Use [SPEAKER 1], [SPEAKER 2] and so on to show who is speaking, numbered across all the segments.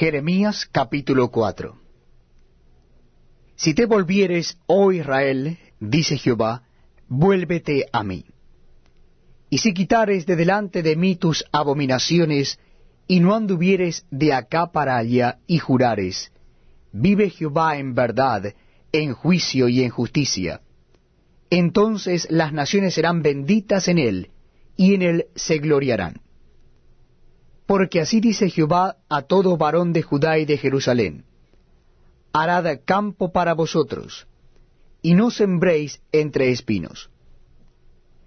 [SPEAKER 1] Jeremías capítulo 4 Si te volvieres, oh Israel, dice Jehová, vuélvete a mí. Y si quitares de delante de mí tus abominaciones, y no anduvieres de acá para allá, y jurares, vive Jehová en verdad, en juicio y en justicia. Entonces las naciones serán benditas en él, y en él se gloriarán. Porque así dice Jehová a todo varón de Judá y de Jerusalén, harad campo para vosotros, y no sembréis entre espinos.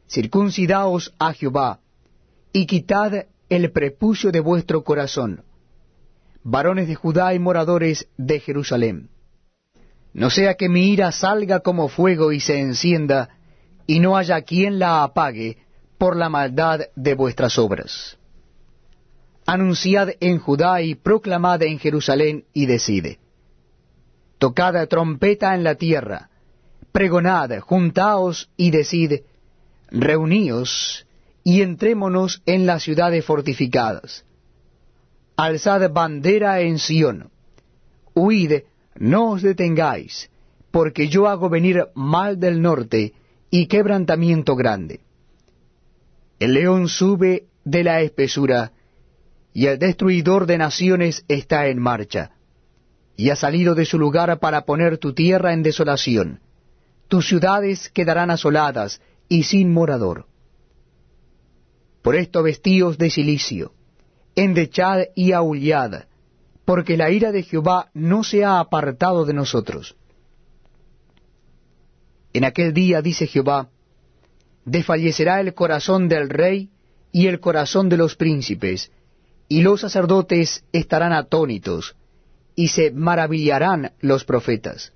[SPEAKER 1] Circuncidaos a Jehová, y quitad el prepucio de vuestro corazón, varones de Judá y moradores de Jerusalén. No sea que mi ira salga como fuego y se encienda, y no haya quien la apague por la maldad de vuestras obras. Anunciad en Judá y proclamad en Jerusalén y decide. Tocad trompeta en la tierra, pregonad, juntaos y decid, reuníos y entrémonos en las ciudades fortificadas. Alzad bandera en Sión, huid, no os detengáis, porque yo hago venir mal del norte y quebrantamiento grande. El león sube de la espesura, y el destruidor de naciones está en marcha, y ha salido de su lugar para poner tu tierra en desolación. Tus ciudades quedarán asoladas y sin morador. Por esto vestíos de silicio, endechad y aullad, porque la ira de Jehová no se ha apartado de nosotros. En aquel día, dice Jehová, desfallecerá el corazón del rey y el corazón de los príncipes, y los sacerdotes estarán atónitos, y se maravillarán los profetas.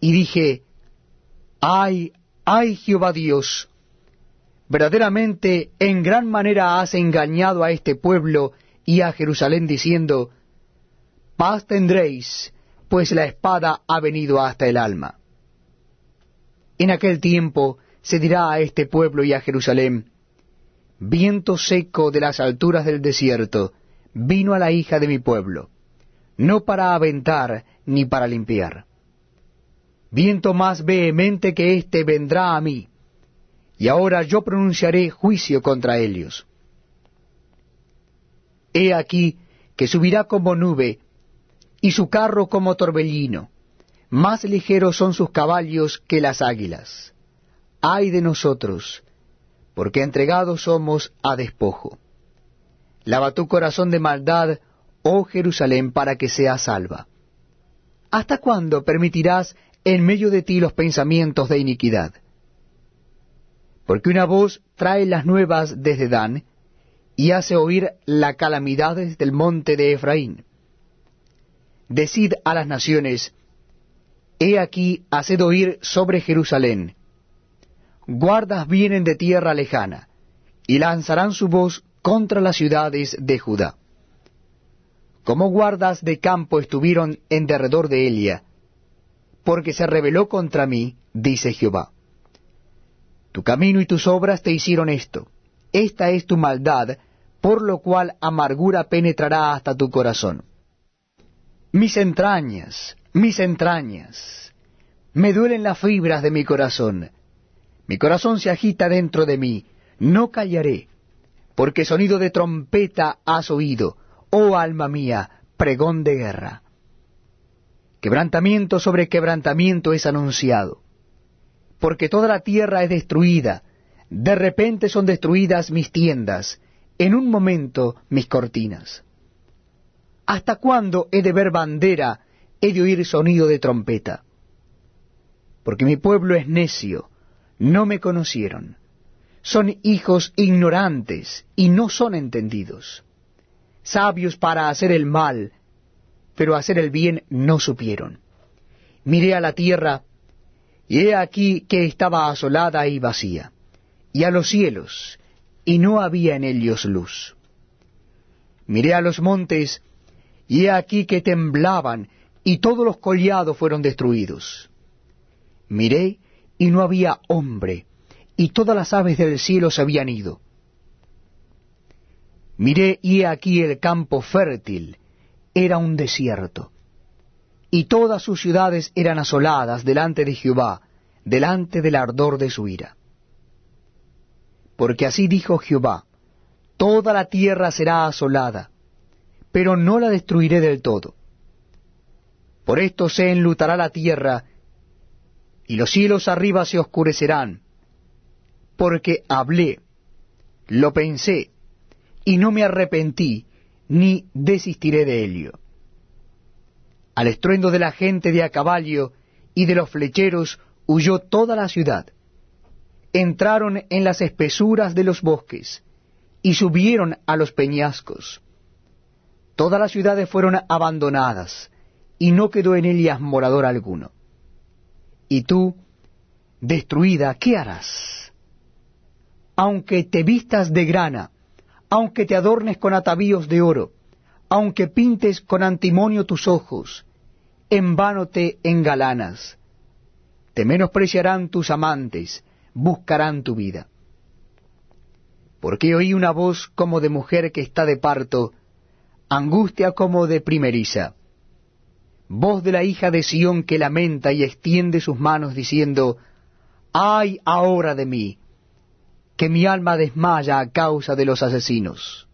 [SPEAKER 1] Y dije, ay, ay Jehová Dios, verdaderamente en gran manera has engañado a este pueblo y a Jerusalén diciendo, paz tendréis, pues la espada ha venido hasta el alma. En aquel tiempo se dirá a este pueblo y a Jerusalén, viento seco de las alturas del desierto, vino a la hija de mi pueblo, no para aventar ni para limpiar. Viento más vehemente que éste vendrá a mí, y ahora yo pronunciaré juicio contra ellos. He aquí que subirá como nube, y su carro como torbellino, más ligeros son sus caballos que las águilas ay de nosotros, porque entregados somos a despojo. Lava tu corazón de maldad, oh Jerusalén, para que seas salva. ¿Hasta cuándo permitirás en medio de ti los pensamientos de iniquidad? Porque una voz trae las nuevas desde Dan, y hace oír la calamidad desde el monte de Efraín. Decid a las naciones, He aquí, haced oír sobre Jerusalén, guardas vienen de tierra lejana, y lanzarán su voz contra las ciudades de Judá. Como guardas de campo estuvieron en derredor de Elia, porque se rebeló contra mí, dice Jehová. Tu camino y tus obras te hicieron esto. Esta es tu maldad, por lo cual amargura penetrará hasta tu corazón. Mis entrañas, mis entrañas, me duelen las fibras de mi corazón mi corazón se agita dentro de mí, no callaré, porque sonido de trompeta has oído, oh alma mía, pregón de guerra. Quebrantamiento sobre quebrantamiento es anunciado, porque toda la tierra es destruida, de repente son destruidas mis tiendas, en un momento mis cortinas. ¿Hasta cuándo he de ver bandera, he de oír sonido de trompeta? Porque mi pueblo es necio, no me conocieron. Son hijos ignorantes y no son entendidos. Sabios para hacer el mal, pero hacer el bien no supieron. Miré a la tierra, y he aquí que estaba asolada y vacía, y a los cielos, y no había en ellos luz. Miré a los montes, y he aquí que temblaban, y todos los collados fueron destruidos. Miré, y no había hombre, y todas las aves del cielo se habían ido. Miré y he aquí el campo fértil, era un desierto, y todas sus ciudades eran asoladas delante de Jehová, delante del ardor de su ira. Porque así dijo Jehová, toda la tierra será asolada, pero no la destruiré del todo. Por esto se enlutará la tierra, y los cielos arriba se oscurecerán, porque hablé, lo pensé, y no me arrepentí, ni desistiré de ello. Al estruendo de la gente de a caballo y de los flecheros huyó toda la ciudad. Entraron en las espesuras de los bosques y subieron a los peñascos. Todas las ciudades fueron abandonadas y no quedó en ellas morador alguno. Y tú, destruida, ¿qué harás? Aunque te vistas de grana, aunque te adornes con atavíos de oro, aunque pintes con antimonio tus ojos, en vano te engalanas. Te menospreciarán tus amantes, buscarán tu vida. Porque oí una voz como de mujer que está de parto, angustia como de primeriza. Voz de la hija de Sión que lamenta y extiende sus manos diciendo, ¡ay ahora de mí! que mi alma desmaya a causa de los asesinos.